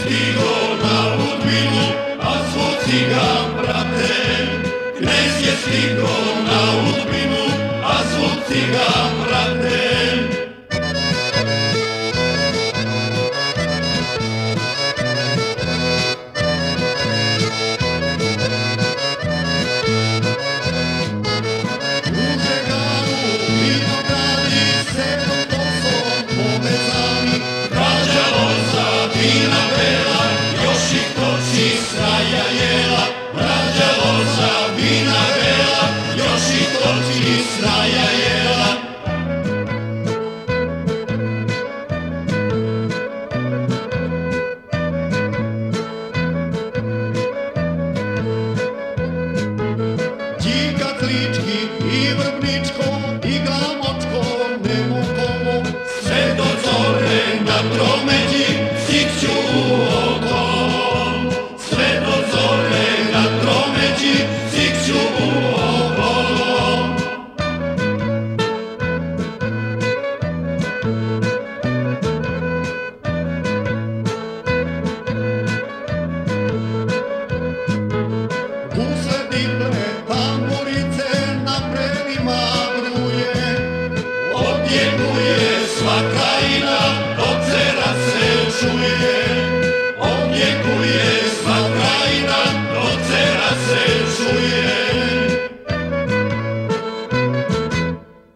Stigo na Udbinu, a zvuci ga prate Knez je stigo na Udbinu, a zvuci ga prate oči sraja jela Dika klički i vrbničko i glamočko nemo komo Sve do zore na promeđi stiću okom. Sve do zore na promeđi